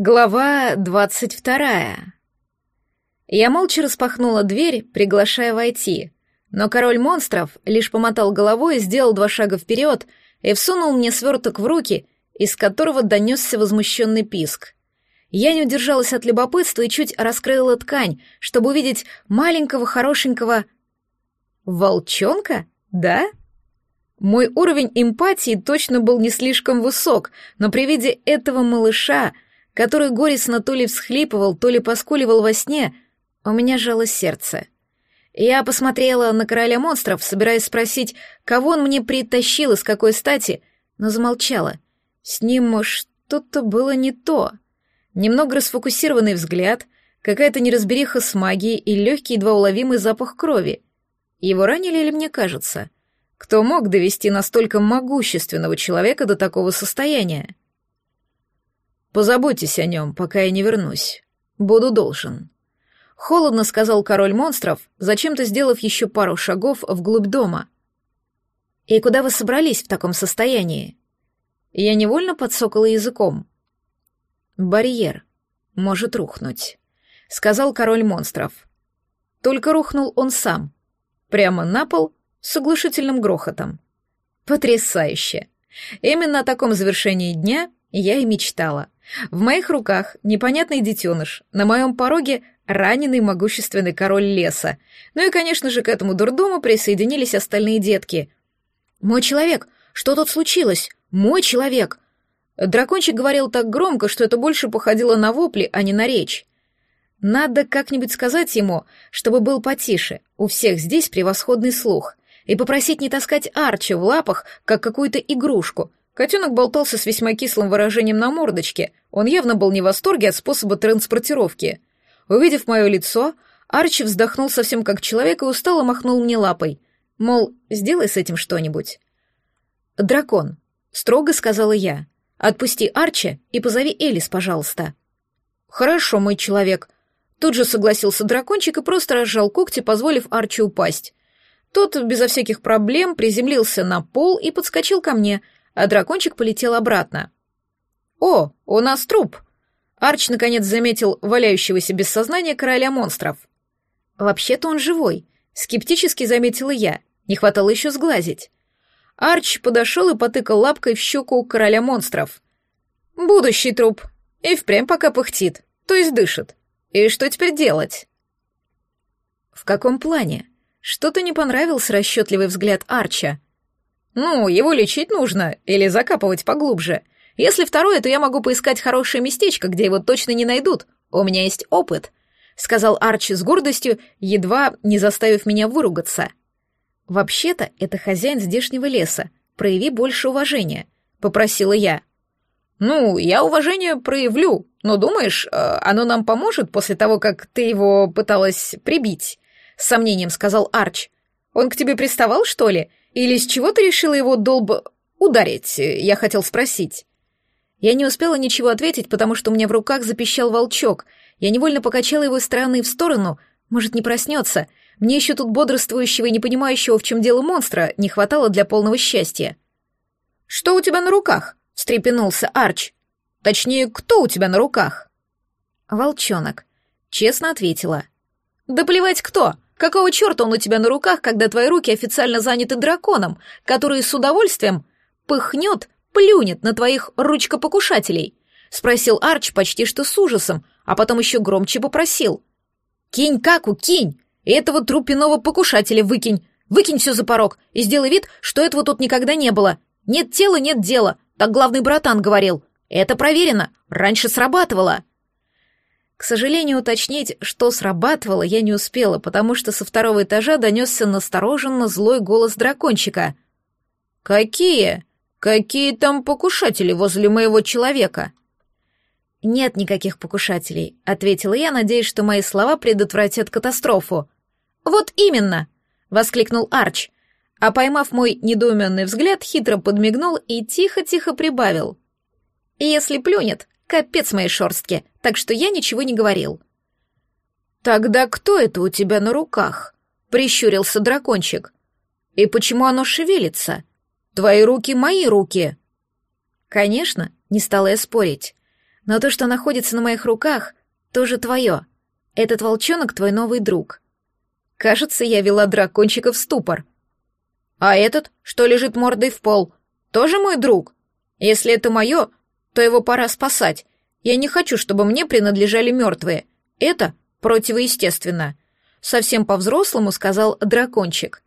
Глава двадцать вторая. Я молча распахнула дверь, приглашая войти, но король монстров лишь помотал головой, и сделал два шага вперед и всунул мне сверток в руки, из которого донесся возмущенный писк. Я не удержалась от любопытства и чуть раскрыла ткань, чтобы увидеть маленького хорошенького... Волчонка? Да? Мой уровень эмпатии точно был не слишком высок, но при виде этого малыша — Который горестно то ли всхлипывал, то ли поскуливал во сне, у меня жало сердце. Я посмотрела на короля монстров, собираясь спросить, кого он мне притащил и с какой стати, но замолчала. С ним что-то было не то. Немного расфокусированный взгляд, какая-то неразбериха с магией и легкий едва уловимый запах крови. Его ранили или мне кажется? Кто мог довести настолько могущественного человека до такого состояния? Позаботьтесь о нем, пока я не вернусь. Буду должен». Холодно сказал король монстров, зачем-то сделав еще пару шагов вглубь дома. «И куда вы собрались в таком состоянии?» Я невольно подсокала языком. «Барьер. Может рухнуть», — сказал король монстров. Только рухнул он сам. Прямо на пол с оглушительным грохотом. Потрясающе! Именно о таком завершении дня я и мечтала. В моих руках непонятный детеныш, на моем пороге раненый могущественный король леса. Ну и, конечно же, к этому дурдому присоединились остальные детки. «Мой человек! Что тут случилось? Мой человек!» Дракончик говорил так громко, что это больше походило на вопли, а не на речь. Надо как-нибудь сказать ему, чтобы был потише, у всех здесь превосходный слух, и попросить не таскать Арчи в лапах, как какую-то игрушку, Котенок болтался с весьма кислым выражением на мордочке, он явно был не в восторге от способа транспортировки. Увидев мое лицо, Арчи вздохнул совсем как человек и устало махнул мне лапой, мол, сделай с этим что-нибудь. «Дракон», — строго сказала я, — «отпусти Арчи и позови Элис, пожалуйста». «Хорошо, мой человек», — тут же согласился дракончик и просто разжал когти, позволив Арчи упасть. Тот безо всяких проблем приземлился на пол и подскочил ко мне — а дракончик полетел обратно. «О, у нас труп!» Арч наконец заметил валяющегося без сознания короля монстров. «Вообще-то он живой», — скептически заметила я. Не хватало еще сглазить. Арч подошел и потыкал лапкой в щеку короля монстров. «Будущий труп. И впрямь пока пыхтит, то есть дышит. И что теперь делать?» «В каком плане?» Что-то не понравился расчетливый взгляд Арча. Ну, его лечить нужно или закапывать поглубже. Если второе, то я могу поискать хорошее местечко, где его точно не найдут. У меня есть опыт», — сказал Арчи с гордостью, едва не заставив меня выругаться. «Вообще-то это хозяин здешнего леса. Прояви больше уважения», — попросила я. «Ну, я уважение проявлю, но думаешь, э, оно нам поможет после того, как ты его пыталась прибить?» — с сомнением сказал Арч. «Он к тебе приставал, что ли? Или с чего ты решила его долб... ударить, я хотел спросить. Я не успела ничего ответить, потому что у меня в руках запищал волчок. Я невольно покачала его из стороны в сторону. Может, не проснется. Мне еще тут бодрствующего и не понимающего, в чем дело монстра, не хватало для полного счастья. «Что у тебя на руках?» — встрепенулся Арч. «Точнее, кто у тебя на руках?» «Волчонок», — Какого черта он у тебя на руках, когда твои руки официально заняты драконом, который с удовольствием пыхнет, плюнет на твоих ручкопокушателей?» — спросил Арч почти что с ужасом, а потом еще громче попросил. «Кинь каку, кинь! этого трупиного покушателя выкинь! Выкинь все за порог и сделай вид, что этого тут никогда не было! Нет тела, нет дела!» Так главный братан говорил. «Это проверено! Раньше срабатывало!» К сожалению, уточнить, что срабатывало, я не успела, потому что со второго этажа донесся настороженно злой голос дракончика. «Какие? Какие там покушатели возле моего человека?» «Нет никаких покушателей», — ответила я, надеясь, что мои слова предотвратят катастрофу. «Вот именно!» — воскликнул Арч, а, поймав мой недоуменный взгляд, хитро подмигнул и тихо-тихо прибавил. «Если плюнет, Капец моей шорстки, так что я ничего не говорил. «Тогда кто это у тебя на руках?» — прищурился дракончик. «И почему оно шевелится? Твои руки — мои руки!» «Конечно, не стала я спорить. Но то, что находится на моих руках, тоже твое. Этот волчонок — твой новый друг». Кажется, я вела дракончика в ступор. «А этот, что лежит мордой в пол, тоже мой друг? Если это мое, то его пора спасать. Я не хочу, чтобы мне принадлежали мертвые. Это противоестественно. Совсем по-взрослому сказал дракончик.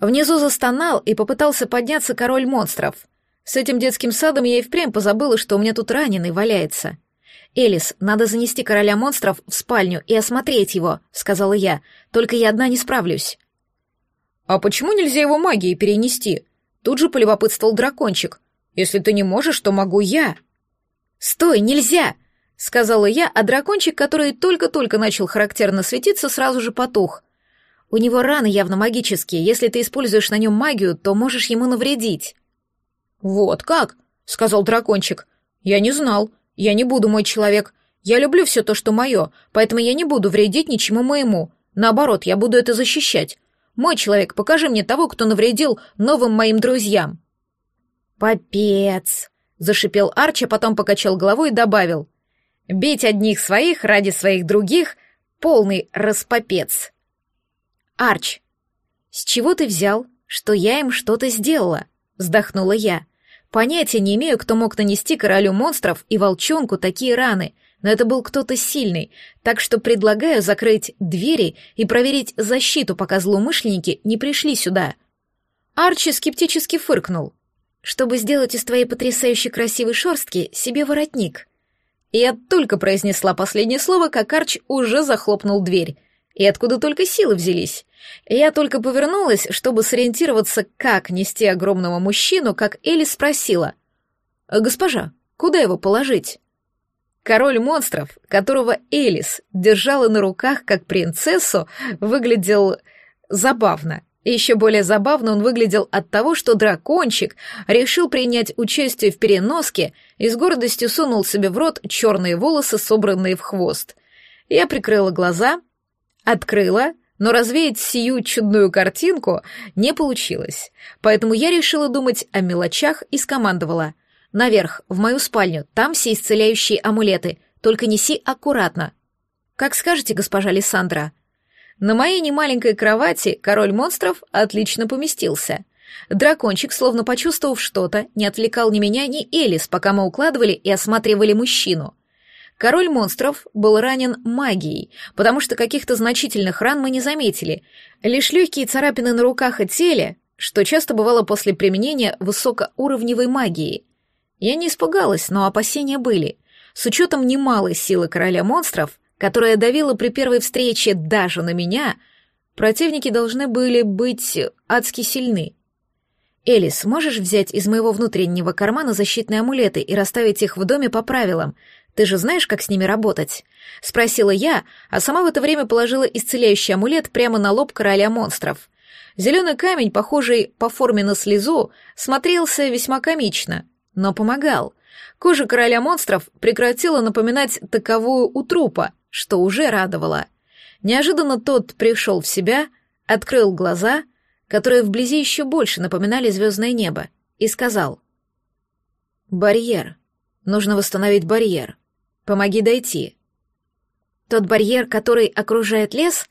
Внизу застонал и попытался подняться король монстров. С этим детским садом я и впрямь позабыла, что у меня тут раненый валяется. «Элис, надо занести короля монстров в спальню и осмотреть его», — сказала я. «Только я одна не справлюсь». «А почему нельзя его магией перенести?» Тут же полюбопытствовал дракончик. «Если ты не можешь, то могу я». «Стой, нельзя!» — сказала я, а дракончик, который только-только начал характерно светиться, сразу же потух. «У него раны явно магические. Если ты используешь на нем магию, то можешь ему навредить». «Вот как?» — сказал дракончик. «Я не знал. Я не буду мой человек. Я люблю все то, что мое, поэтому я не буду вредить ничему моему. Наоборот, я буду это защищать. Мой человек, покажи мне того, кто навредил новым моим друзьям». «Попец!» зашипел а потом покачал головой и добавил. «Бить одних своих ради своих других — полный распопец». «Арч, с чего ты взял, что я им что-то сделала?» — вздохнула я. «Понятия не имею, кто мог нанести королю монстров и волчонку такие раны, но это был кто-то сильный, так что предлагаю закрыть двери и проверить защиту, пока злоумышленники не пришли сюда». Арчи скептически фыркнул чтобы сделать из твоей потрясающе красивой шорстки себе воротник». Я только произнесла последнее слово, как Арч уже захлопнул дверь. И откуда только силы взялись? Я только повернулась, чтобы сориентироваться, как нести огромного мужчину, как Элис спросила. «Госпожа, куда его положить?» Король монстров, которого Элис держала на руках как принцессу, выглядел забавно и еще более забавно он выглядел от того, что дракончик решил принять участие в переноске и с гордостью сунул себе в рот черные волосы, собранные в хвост. Я прикрыла глаза, открыла, но развеять сию чудную картинку не получилось, поэтому я решила думать о мелочах и скомандовала. «Наверх, в мою спальню, там все исцеляющие амулеты, только неси аккуратно». «Как скажете, госпожа Лиссандра», на моей немаленькой кровати король монстров отлично поместился. Дракончик, словно почувствовав что-то, не отвлекал ни меня, ни Элис, пока мы укладывали и осматривали мужчину. Король монстров был ранен магией, потому что каких-то значительных ран мы не заметили. Лишь легкие царапины на руках и теле, что часто бывало после применения высокоуровневой магии. Я не испугалась, но опасения были. С учетом немалой силы короля монстров, которая давила при первой встрече даже на меня, противники должны были быть адски сильны. «Элис, можешь взять из моего внутреннего кармана защитные амулеты и расставить их в доме по правилам? Ты же знаешь, как с ними работать?» — спросила я, а сама в это время положила исцеляющий амулет прямо на лоб короля монстров. Зеленый камень, похожий по форме на слезу, смотрелся весьма комично, но помогал. Кожа короля монстров прекратила напоминать таковую у трупа — что уже радовало. Неожиданно тот пришел в себя, открыл глаза, которые вблизи еще больше напоминали звездное небо, и сказал. «Барьер. Нужно восстановить барьер. Помоги дойти». «Тот барьер, который окружает лес,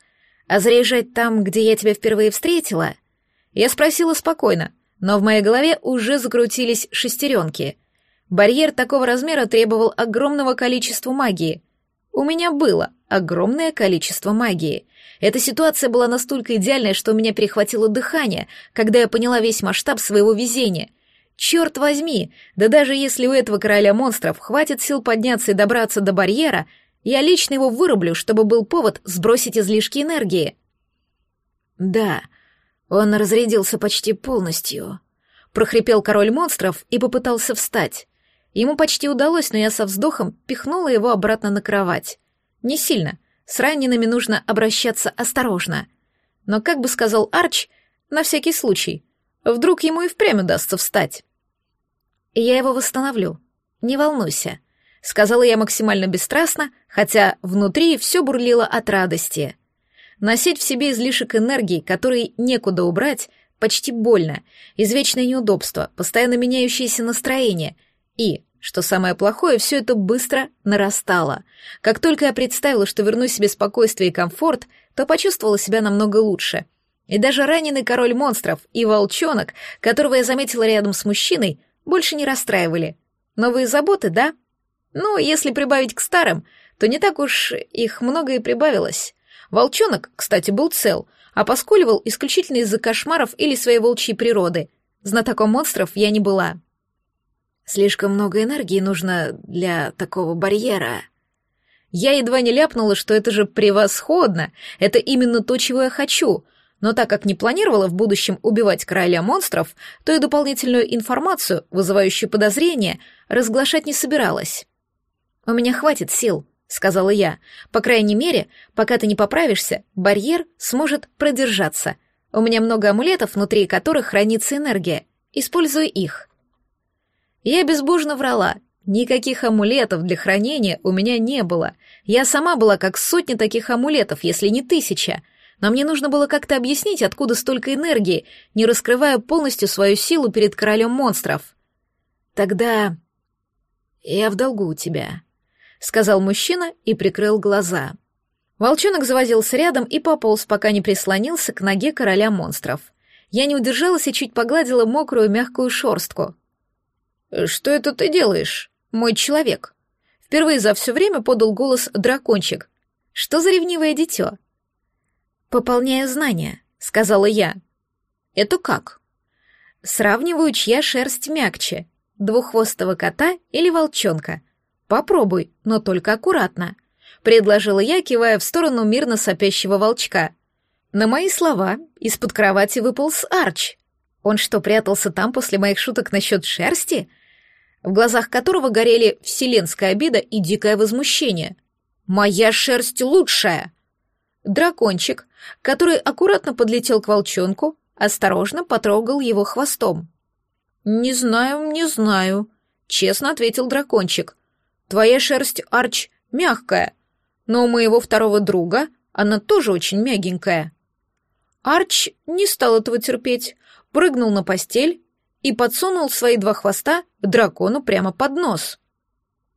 а заряжать там, где я тебя впервые встретила?» Я спросила спокойно, но в моей голове уже закрутились шестеренки. Барьер такого размера требовал огромного количества магии, у меня было огромное количество магии. Эта ситуация была настолько идеальной, что у меня перехватило дыхание, когда я поняла весь масштаб своего везения. Черт возьми, да даже если у этого короля монстров хватит сил подняться и добраться до барьера, я лично его вырублю, чтобы был повод сбросить излишки энергии. Да, он разрядился почти полностью. Прохрипел король монстров и попытался встать. Ему почти удалось, но я со вздохом пихнула его обратно на кровать. Не сильно. С ранеными нужно обращаться осторожно. Но, как бы сказал Арч, на всякий случай. Вдруг ему и впрямь удастся встать. я его восстановлю. Не волнуйся. Сказала я максимально бесстрастно, хотя внутри все бурлило от радости. Носить в себе излишек энергии, который некуда убрать, почти больно, извечное неудобство, постоянно меняющееся настроение — и, что самое плохое, все это быстро нарастало. Как только я представила, что верну себе спокойствие и комфорт, то почувствовала себя намного лучше. И даже раненый король монстров и волчонок, которого я заметила рядом с мужчиной, больше не расстраивали. Новые заботы, да? Ну, если прибавить к старым, то не так уж их много и прибавилось. Волчонок, кстати, был цел, а поскуливал исключительно из-за кошмаров или своей волчьей природы. Знатоком монстров я не была. Слишком много энергии нужно для такого барьера. Я едва не ляпнула, что это же превосходно. Это именно то, чего я хочу. Но так как не планировала в будущем убивать короля монстров, то и дополнительную информацию, вызывающую подозрения, разглашать не собиралась. «У меня хватит сил», — сказала я. «По крайней мере, пока ты не поправишься, барьер сможет продержаться. У меня много амулетов, внутри которых хранится энергия. Используй их». Я безбожно врала. Никаких амулетов для хранения у меня не было. Я сама была как сотня таких амулетов, если не тысяча. Но мне нужно было как-то объяснить, откуда столько энергии, не раскрывая полностью свою силу перед королем монстров. Тогда... «Я в долгу у тебя», — сказал мужчина и прикрыл глаза. Волчонок завозился рядом и пополз, пока не прислонился к ноге короля монстров. Я не удержалась и чуть погладила мокрую мягкую шорстку. «Что это ты делаешь, мой человек?» Впервые за все время подал голос дракончик. «Что за ревнивое дитё?» «Пополняю знания», — сказала я. «Это как?» «Сравниваю, чья шерсть мягче, двуххвостого кота или волчонка. Попробуй, но только аккуратно», — предложила я, кивая в сторону мирно сопящего волчка. На мои слова из-под кровати выполз Арч, он что, прятался там после моих шуток насчет шерсти? В глазах которого горели вселенская обида и дикое возмущение. «Моя шерсть лучшая!» Дракончик, который аккуратно подлетел к волчонку, осторожно потрогал его хвостом. «Не знаю, не знаю», — честно ответил дракончик. «Твоя шерсть, Арч, мягкая, но у моего второго друга она тоже очень мягенькая». Арч не стал этого терпеть, прыгнул на постель и подсунул свои два хвоста дракону прямо под нос.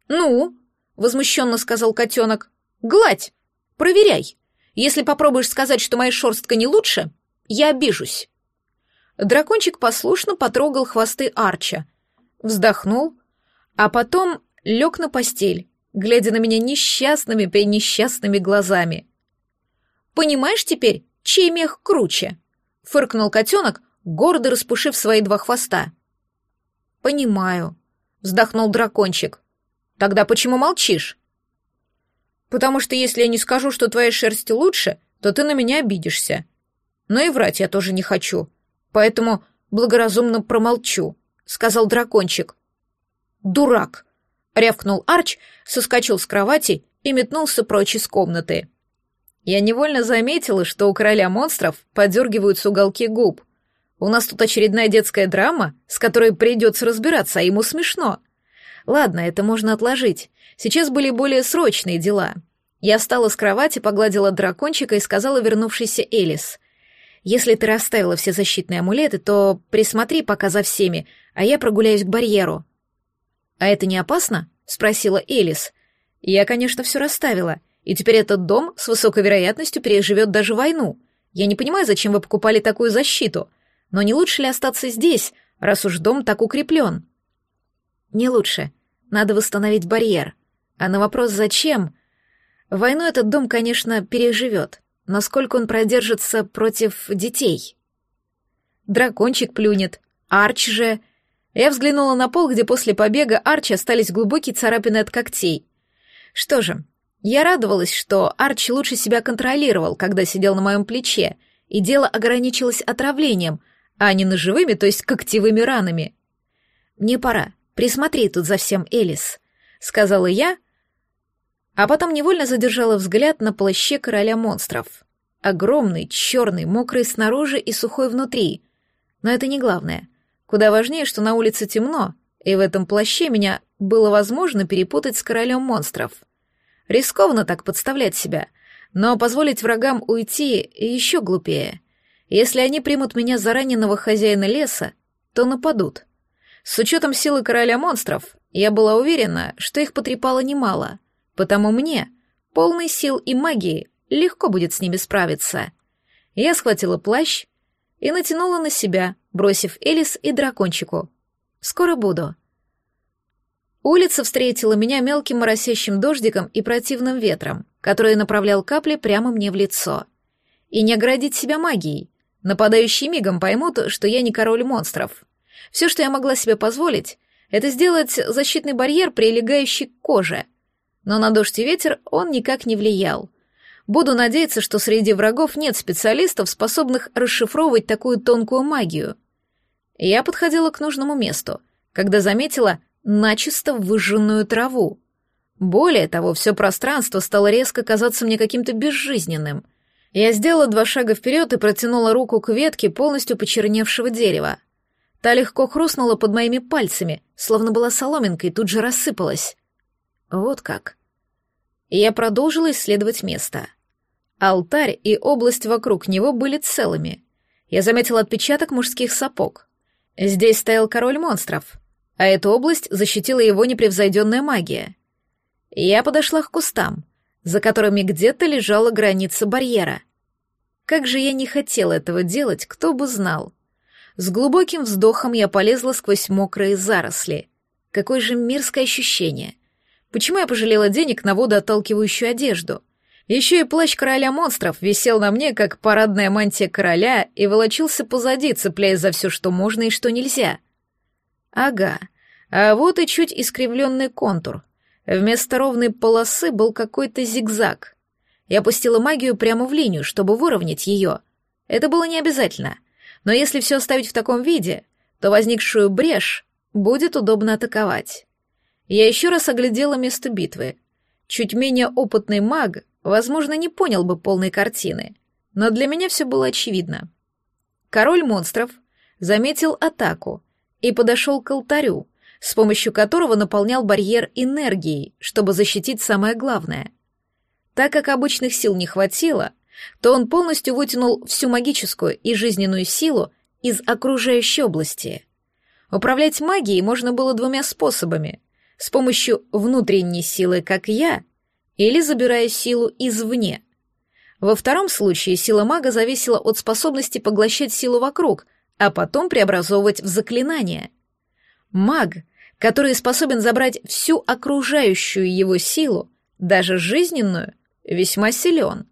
«Ну?» — возмущенно сказал котенок. «Гладь! Проверяй! Если попробуешь сказать, что моя шерстка не лучше, я обижусь!» Дракончик послушно потрогал хвосты Арча, вздохнул, а потом лег на постель, глядя на меня несчастными пренесчастными глазами. «Понимаешь теперь, чей мех круче?» — фыркнул котенок, гордо распушив свои два хвоста. «Понимаю», — вздохнул дракончик. «Тогда почему молчишь?» «Потому что если я не скажу, что твоя шерсть лучше, то ты на меня обидишься. Но и врать я тоже не хочу, поэтому благоразумно промолчу», — сказал дракончик. «Дурак!» — рявкнул Арч, соскочил с кровати и метнулся прочь из комнаты. Я невольно заметила, что у короля монстров подергиваются уголки губ. У нас тут очередная детская драма, с которой придется разбираться, а ему смешно. Ладно, это можно отложить. Сейчас были более срочные дела. Я встала с кровати, погладила дракончика и сказала вернувшейся Элис. «Если ты расставила все защитные амулеты, то присмотри пока за всеми, а я прогуляюсь к барьеру». «А это не опасно?» — спросила Элис. «Я, конечно, все расставила, и теперь этот дом с высокой вероятностью переживет даже войну. Я не понимаю, зачем вы покупали такую защиту но не лучше ли остаться здесь, раз уж дом так укреплен? Не лучше. Надо восстановить барьер. А на вопрос «зачем?» Войну этот дом, конечно, переживет, но сколько он продержится против детей? Дракончик плюнет, Арч же... Я взглянула на пол, где после побега Арчи остались глубокие царапины от когтей. Что же, я радовалась, что Арчи лучше себя контролировал, когда сидел на моем плече, и дело ограничилось отравлением — а не ножевыми, то есть когтевыми ранами. «Мне пора. Присмотри тут за всем, Элис», — сказала я, а потом невольно задержала взгляд на плаще короля монстров. Огромный, черный, мокрый снаружи и сухой внутри. Но это не главное. Куда важнее, что на улице темно, и в этом плаще меня было возможно перепутать с королем монстров. Рискованно так подставлять себя, но позволить врагам уйти еще глупее — если они примут меня за раненого хозяина леса, то нападут. С учетом силы короля монстров, я была уверена, что их потрепало немало, потому мне, полный сил и магии, легко будет с ними справиться. Я схватила плащ и натянула на себя, бросив Элис и дракончику. «Скоро буду». Улица встретила меня мелким моросящим дождиком и противным ветром, который направлял капли прямо мне в лицо. И не оградить себя магией. Нападающие мигом поймут, что я не король монстров. Все, что я могла себе позволить, это сделать защитный барьер, прилегающий к коже. Но на дождь и ветер он никак не влиял. Буду надеяться, что среди врагов нет специалистов, способных расшифровывать такую тонкую магию. Я подходила к нужному месту, когда заметила начисто выжженную траву. Более того, все пространство стало резко казаться мне каким-то безжизненным — я сделала два шага вперед и протянула руку к ветке полностью почерневшего дерева. Та легко хрустнула под моими пальцами, словно была соломинкой, тут же рассыпалась. Вот как. Я продолжила исследовать место. Алтарь и область вокруг него были целыми. Я заметила отпечаток мужских сапог. Здесь стоял король монстров, а эту область защитила его непревзойденная магия. Я подошла к кустам, за которыми где-то лежала граница барьера. Как же я не хотела этого делать, кто бы знал. С глубоким вздохом я полезла сквозь мокрые заросли. Какое же мерзкое ощущение. Почему я пожалела денег на водоотталкивающую одежду? Еще и плащ короля монстров висел на мне, как парадная мантия короля, и волочился позади, цепляясь за все, что можно и что нельзя. Ага, а вот и чуть искривленный контур, Вместо ровной полосы был какой-то зигзаг. Я пустила магию прямо в линию, чтобы выровнять ее. Это было не обязательно. Но если все оставить в таком виде, то возникшую брешь будет удобно атаковать. Я еще раз оглядела место битвы. Чуть менее опытный маг, возможно, не понял бы полной картины, но для меня все было очевидно. Король монстров заметил атаку и подошел к алтарю, с помощью которого наполнял барьер энергией, чтобы защитить самое главное. Так как обычных сил не хватило, то он полностью вытянул всю магическую и жизненную силу из окружающей области. Управлять магией можно было двумя способами — с помощью внутренней силы, как я, или забирая силу извне. Во втором случае сила мага зависела от способности поглощать силу вокруг, а потом преобразовывать в заклинание. Маг который способен забрать всю окружающую его силу, даже жизненную, весьма силен.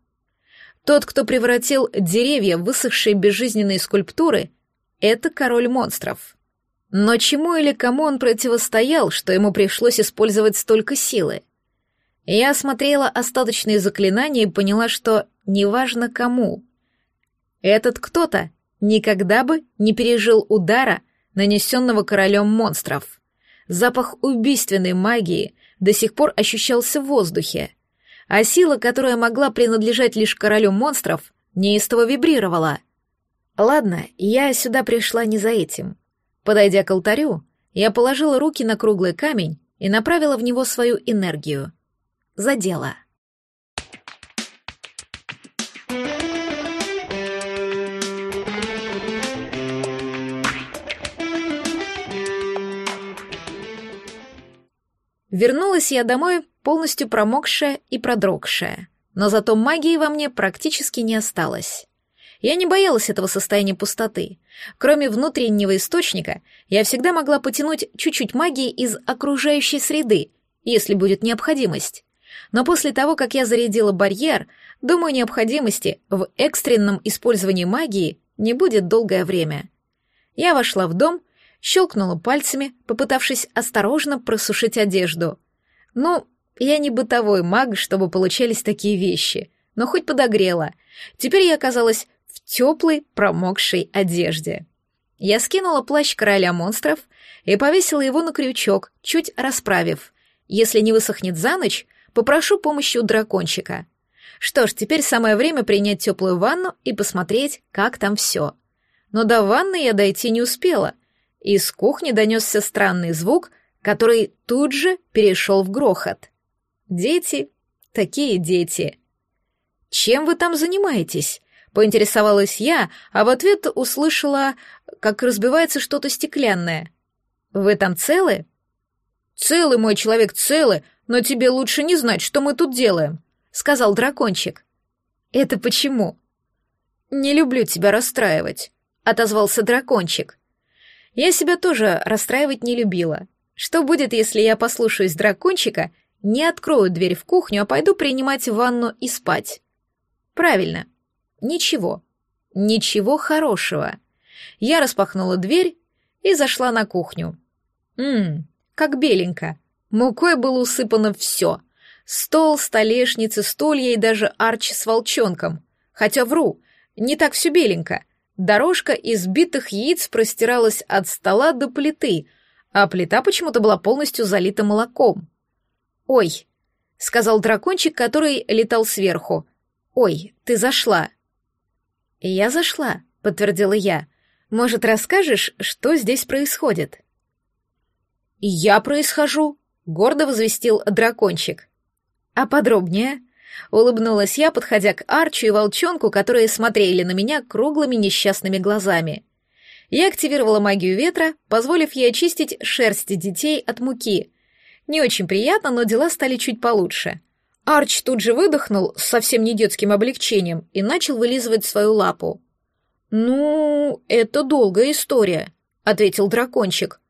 Тот, кто превратил деревья в высохшие безжизненные скульптуры, это король монстров. Но чему или кому он противостоял, что ему пришлось использовать столько силы? Я осмотрела остаточные заклинания и поняла, что неважно кому. Этот кто-то никогда бы не пережил удара, нанесенного королем монстров. Запах убийственной магии до сих пор ощущался в воздухе, а сила, которая могла принадлежать лишь королю монстров, неистово вибрировала. Ладно, я сюда пришла не за этим. Подойдя к алтарю, я положила руки на круглый камень и направила в него свою энергию. За дело. Вернулась я домой, полностью промокшая и продрогшая, но зато магии во мне практически не осталось. Я не боялась этого состояния пустоты. Кроме внутреннего источника, я всегда могла потянуть чуть-чуть магии из окружающей среды, если будет необходимость. Но после того, как я зарядила барьер, думаю, необходимости в экстренном использовании магии не будет долгое время. Я вошла в дом щелкнула пальцами, попытавшись осторожно просушить одежду. «Ну, я не бытовой маг, чтобы получались такие вещи, но хоть подогрела. Теперь я оказалась в теплой, промокшей одежде». Я скинула плащ короля монстров и повесила его на крючок, чуть расправив. Если не высохнет за ночь, попрошу помощи у дракончика. Что ж, теперь самое время принять теплую ванну и посмотреть, как там все. Но до ванны я дойти не успела — из кухни донесся странный звук, который тут же перешел в грохот. «Дети, такие дети!» «Чем вы там занимаетесь?» — поинтересовалась я, а в ответ услышала, как разбивается что-то стеклянное. «Вы там целы?» Целы, мой человек, целы, но тебе лучше не знать, что мы тут делаем», — сказал дракончик. «Это почему?» «Не люблю тебя расстраивать», — отозвался дракончик. Я себя тоже расстраивать не любила. Что будет, если я послушаюсь дракончика, не открою дверь в кухню, а пойду принимать ванну и спать? Правильно. Ничего. Ничего хорошего. Я распахнула дверь и зашла на кухню. Ммм, как беленько. Мукой было усыпано все. Стол, столешницы, стулья и даже арч с волчонком. Хотя вру, не так все беленько — Дорожка из битых яиц простиралась от стола до плиты, а плита почему-то была полностью залита молоком. «Ой», — сказал дракончик, который летал сверху. «Ой, ты зашла». «Я зашла», — подтвердила я. «Может, расскажешь, что здесь происходит?» «Я происхожу», — гордо возвестил дракончик. «А подробнее?» Улыбнулась я, подходя к Арчу и волчонку, которые смотрели на меня круглыми несчастными глазами. Я активировала магию ветра, позволив ей очистить шерсти детей от муки. Не очень приятно, но дела стали чуть получше. Арч тут же выдохнул с совсем не детским облегчением и начал вылизывать свою лапу. «Ну, это долгая история», — ответил дракончик.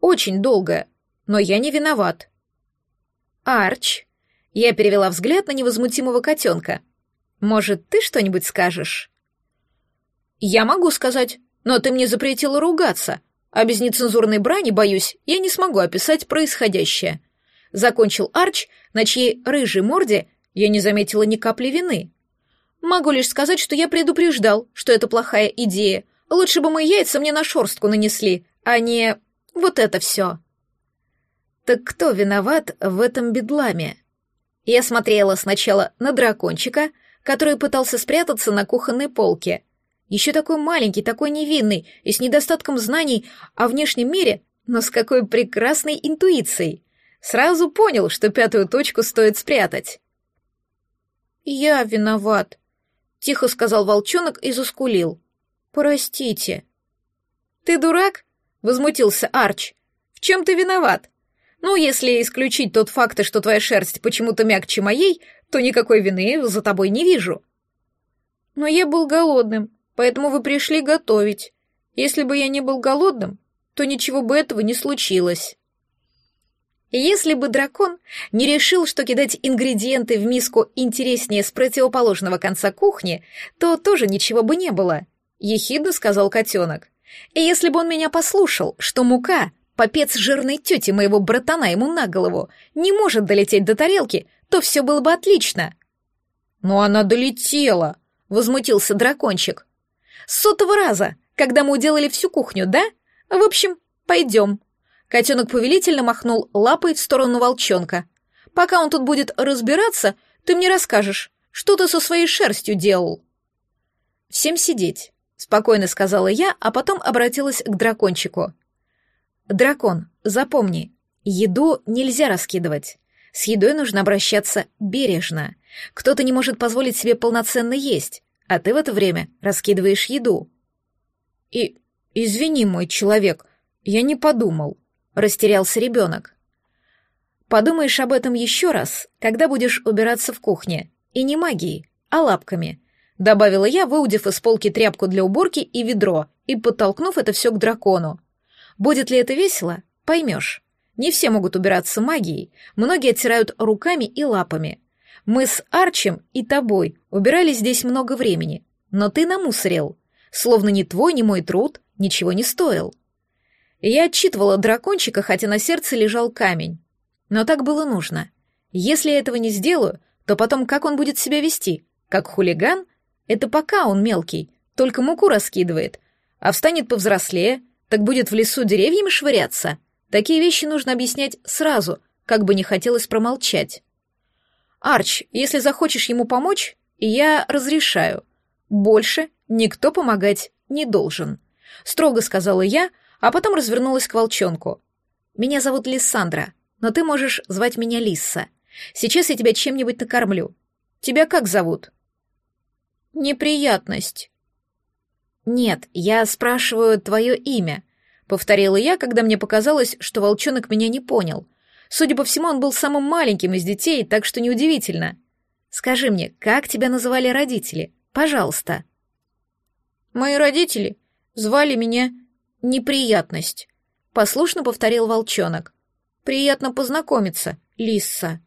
«Очень долгая, но я не виноват». «Арч», я перевела взгляд на невозмутимого котенка. «Может, ты что-нибудь скажешь?» «Я могу сказать, но ты мне запретила ругаться, а без нецензурной брани, боюсь, я не смогу описать происходящее». Закончил Арч, на чьей рыжей морде я не заметила ни капли вины. «Могу лишь сказать, что я предупреждал, что это плохая идея. Лучше бы мы яйца мне на шорстку нанесли, а не вот это все». «Так кто виноват в этом бедламе?» Я смотрела сначала на дракончика, который пытался спрятаться на кухонной полке. Еще такой маленький, такой невинный и с недостатком знаний о внешнем мире, но с какой прекрасной интуицией. Сразу понял, что пятую точку стоит спрятать. «Я виноват», — тихо сказал волчонок и заскулил. «Простите». «Ты дурак?» — возмутился Арч. «В чем ты виноват? Ну, если исключить тот факт, что твоя шерсть почему-то мягче моей, то никакой вины за тобой не вижу. Но я был голодным, поэтому вы пришли готовить. Если бы я не был голодным, то ничего бы этого не случилось. Если бы дракон не решил, что кидать ингредиенты в миску интереснее с противоположного конца кухни, то тоже ничего бы не было, — ехидно сказал котенок. И если бы он меня послушал, что мука Попец жирной тети моего братана ему на голову не может долететь до тарелки, то все было бы отлично. Но «Ну, она долетела, возмутился дракончик. С сотого раза, когда мы уделали всю кухню, да? В общем, пойдем. Котенок повелительно махнул лапой в сторону волчонка. Пока он тут будет разбираться, ты мне расскажешь, что ты со своей шерстью делал. Всем сидеть, спокойно сказала я, а потом обратилась к дракончику. Дракон, запомни, еду нельзя раскидывать. С едой нужно обращаться бережно. Кто-то не может позволить себе полноценно есть, а ты в это время раскидываешь еду. И извини, мой человек, я не подумал, растерялся ребенок. Подумаешь об этом еще раз, когда будешь убираться в кухне, и не магией, а лапками, добавила я, выудив из полки тряпку для уборки и ведро и подтолкнув это все к дракону. Будет ли это весело, поймешь. Не все могут убираться магией, многие оттирают руками и лапами. Мы с Арчем и тобой убирали здесь много времени, но ты намусорил. Словно ни твой, ни мой труд ничего не стоил. Я отчитывала дракончика, хотя на сердце лежал камень. Но так было нужно. Если я этого не сделаю, то потом как он будет себя вести? Как хулиган? Это пока он мелкий, только муку раскидывает. А встанет повзрослее, так будет в лесу деревьями швыряться? Такие вещи нужно объяснять сразу, как бы не хотелось промолчать. Арч, если захочешь ему помочь, я разрешаю. Больше никто помогать не должен. Строго сказала я, а потом развернулась к волчонку. Меня зовут Лиссандра, но ты можешь звать меня Лисса. Сейчас я тебя чем-нибудь накормлю. Тебя как зовут? Неприятность, «Нет, я спрашиваю твое имя», — повторила я, когда мне показалось, что волчонок меня не понял. Судя по всему, он был самым маленьким из детей, так что неудивительно. «Скажи мне, как тебя называли родители? Пожалуйста». «Мои родители звали меня Неприятность», — послушно повторил волчонок. «Приятно познакомиться, Лисса».